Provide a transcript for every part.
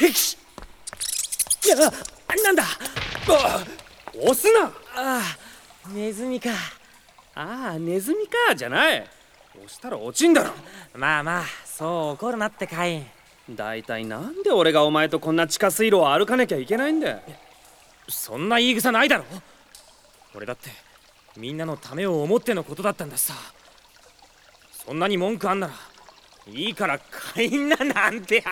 へきしいやなんだ？あ押すな。ああネズミか。ああネズミかじゃない。押したら落ちんだろ。まあまあそう怒るなってカイン大体なんで俺がお前とこんな地下水路を歩かなきゃいけないんだそんな言い草ないだろ。俺だってみんなのためを思ってのことだったんださ。そんなに文句あんならいいからカインななんて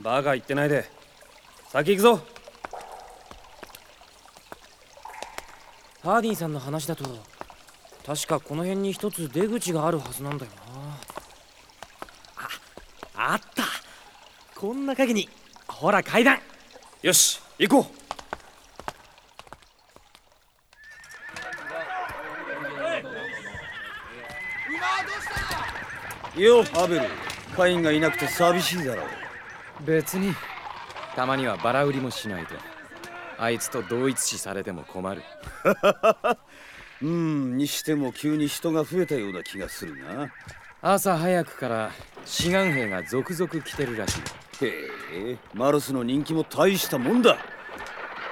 バカ言ってないで。先行くぞ。ハーディンさんの話だと確かこの辺に一つ出口があるはずなんだよな。ああった。こんな鍵にほら階段。よし行こう。よアベル。カインがいなくて寂しいだろう別に。たまにはバラ売りもしないと。あいつと同一視されても困る。うんにしても急に人が増えたような気がするな。朝早くから志願兵が続々来てるらしい。へえマルスの人気も大したもんだ。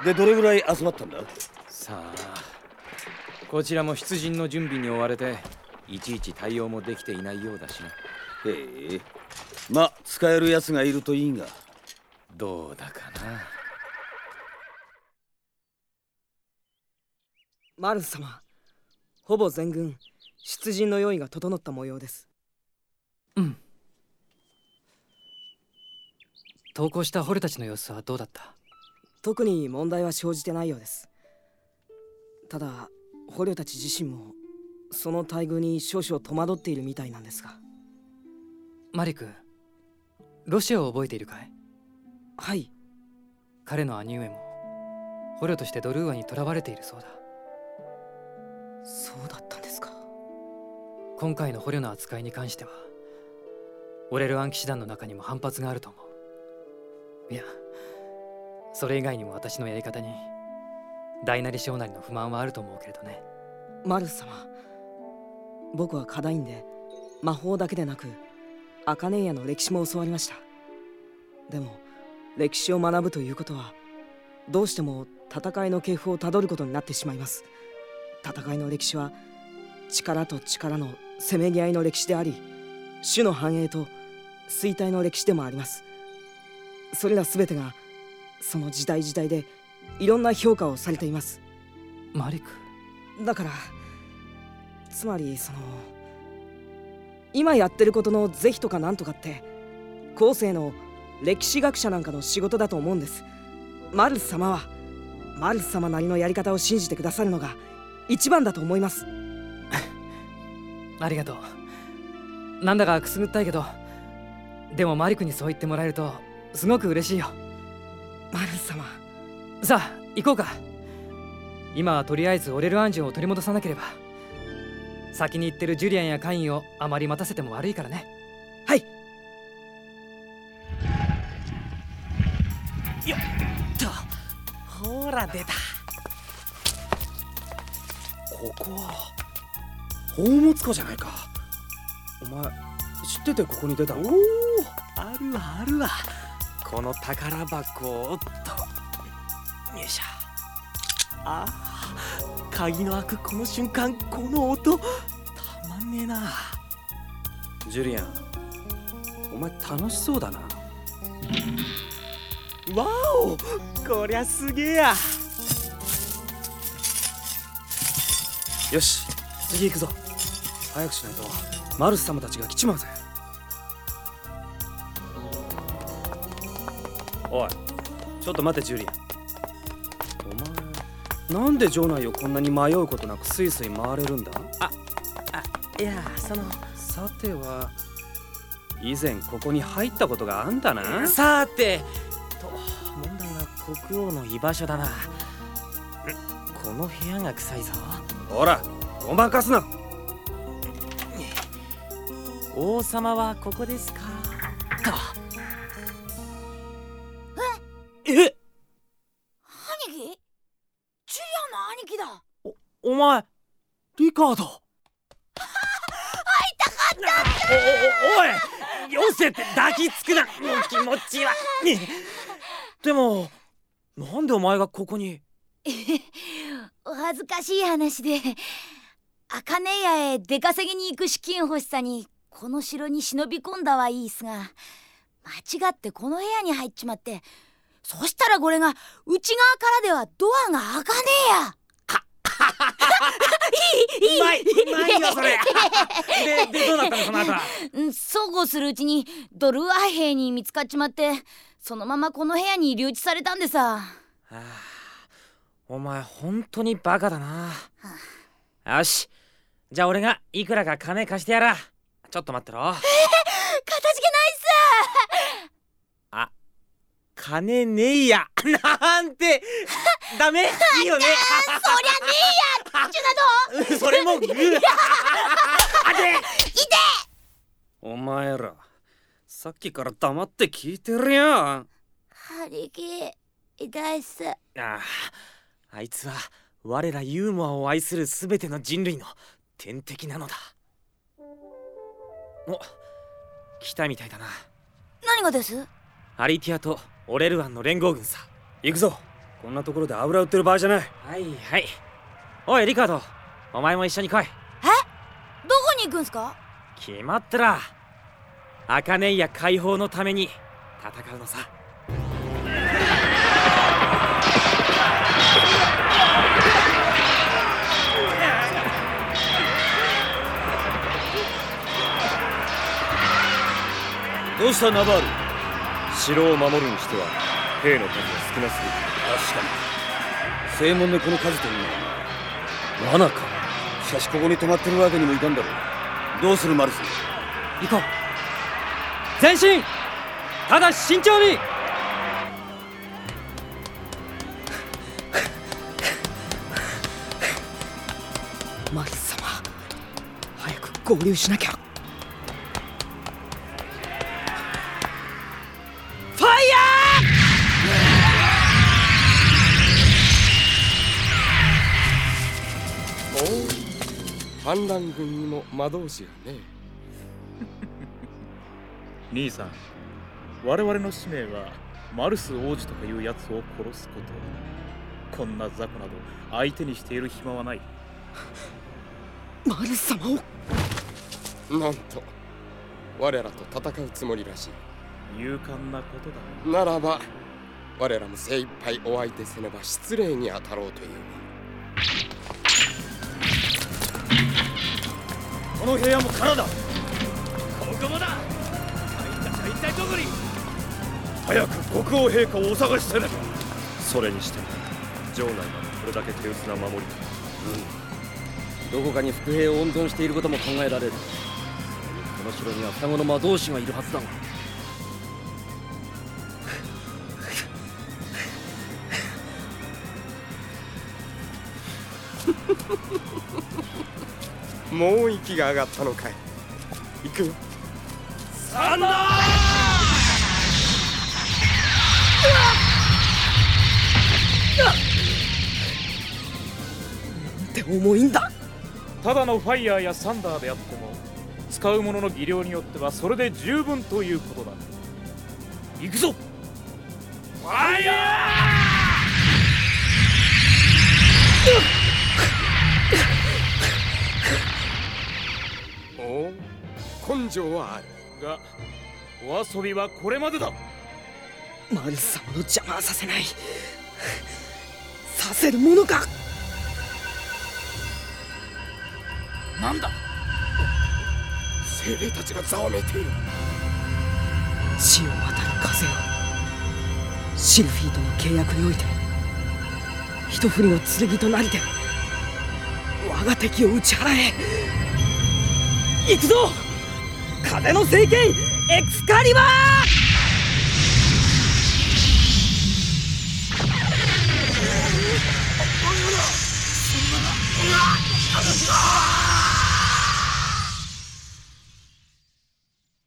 でどれぐらい集まったんだ？さあこちらも出陣の準備に追われていちいち対応もできていないようだしな。へえ。ま使えるやつがいるといいが。どうだかな。マルス様ほぼ全軍出陣の用意が整った模様です。うん。投降した捕虜たちの様子はどうだった？特に問題は生じてないようです。ただ捕虜たち自身もその待遇に少々戸惑っているみたいなんですが。マリクロシアを覚えているかい？はい。彼の兄上も捕虜としてドルーアに囚われているそうだ。そうだったんですか。今回の捕虜の扱いに関してはオレルアン騎士団の中にも反発があると思う。いやそれ以外にも私のやり方に大なり小なりの不満はあると思うけれどね。マルス様僕は課題員で魔法だけでなくアカネイアの歴史も教わりました。でも歴史を学ぶということはどうしても戦いの系譜をたどることになってしまいます。戦いの歴史は力と力のせめぎ合いの歴史であり種の繁栄と衰退の歴史でもあります。それら全てがその時代時代でいろんな評価をされています。マリク。だからつまりその今やってることの是非とかなんとかって後世の歴史学者なんかの仕事だと思うんです。マルス様はマルス様なりのやり方を信じてくださるのが一番だと思います。ありがとう。なんだかくすぐったいけどでもマリクにそう言ってもらえるとすごく嬉しいよ。マルス様。さあ行こうか。今はとりあえずオレルアンジュンを取り戻さなければ先に行ってるジュリアンやカインをあまり待たせても悪いからね。はい。よっと。ほら出た。ここは宝物庫じゃないか。お前知っててここに出たおおあるわあるわ。この宝箱をおっと。よいしょ。あ鍵の開くこの瞬間この音たまんねえな。ジュリアンお前楽しそうだな。わおこりゃすげえや。よし次行くぞ。早くしないとマルス様たちが来ちまうぜ。おいちょっと待ってジュリアン。お前なんで城内をこんなに迷うことなくスイスイ回れるんだ？ああいやその。さては以前ここに入ったことがあんだな？さてと問題は国王の居場所だな。この部屋が臭いぞ。ほらごまかすな。王様はここですか？とおお前リカード。会いたかったおおおいよせって抱きつくな。もう気持ちはでもなんでお前がここに？お恥ずかしい話で。茜屋へ出稼ぎに行く資金欲しさにこの城に忍び込んだはいいっすが間違ってこの部屋に入っちまってそしたらこれが内側からではドアが開かねえや いいいい。うまいうまいよそれ。ででどうなったのその後は？うんそうこうするうちにドルア兵に見つかっちまってそのままこの部屋に留置されたんでさ。ああお前本当にバカだな。よし。じゃあ俺がいくらか金貸してやら。ちょっと待ってろ。かたじけないっす。あ金ねえや。なんて ダメ？いいよね。そりゃねえや。っちゅう？などそれも。グーあでお前らさっきから黙って聞いてるやん。張り切痛いっす。あああいつは我らユーモアを愛する全ての人類の天敵なのだ。お来たみたいだな。何がです？アリティアとオレルアンの連合軍さ。行くぞこんなところで油売ってる場合じゃない。はいはい。おいリカード。お前も一緒に来い。どこに行くんすか？決まったら。アカネイア解放のために戦うのさ。どうしたナバール？城を守るにしては兵の数が少なすぎる。確かに。正門でこの数というのは罠か。しかしここに泊まってるわけにもいかんだろう。どうするマルス？行こう。前進。ただし慎重に。マリス様早く合流しなきゃ反乱軍にも魔導士がね。兄さん我々の使命はマルス王子とかいうやつを殺すこと。こんな雑魚など相手にしている暇はない。ー マルス様を。なんと我らと戦うつもりらし勇敢なことだ。いならば我らも精一杯お相手せねば失礼に当たろうというこの部屋も空だ。ここもだ。一体どこに。早く国王陛下をお探しせねば。それにしても城内までこれだけ手薄な守り。どこかに伏兵を温存していることも考えられる。この城には双子の魔導士がいるはずだが もう息が上がったのかい。行く？よって重いんだ！ただ！のファイヤーやサンダーであっても使う者のの技量によってはそれで十分ということだ！行くぞお根性はある。がお遊びはこれまでだ。マルス様の邪魔はさせない。させるものか。なんだ？精霊たちがざわめいている。死を渡る風をシルフィーとの契約においても一振りの剣となりて我が敵を打ち払え。行くぞ風の聖剣エクスカリバー！うわっ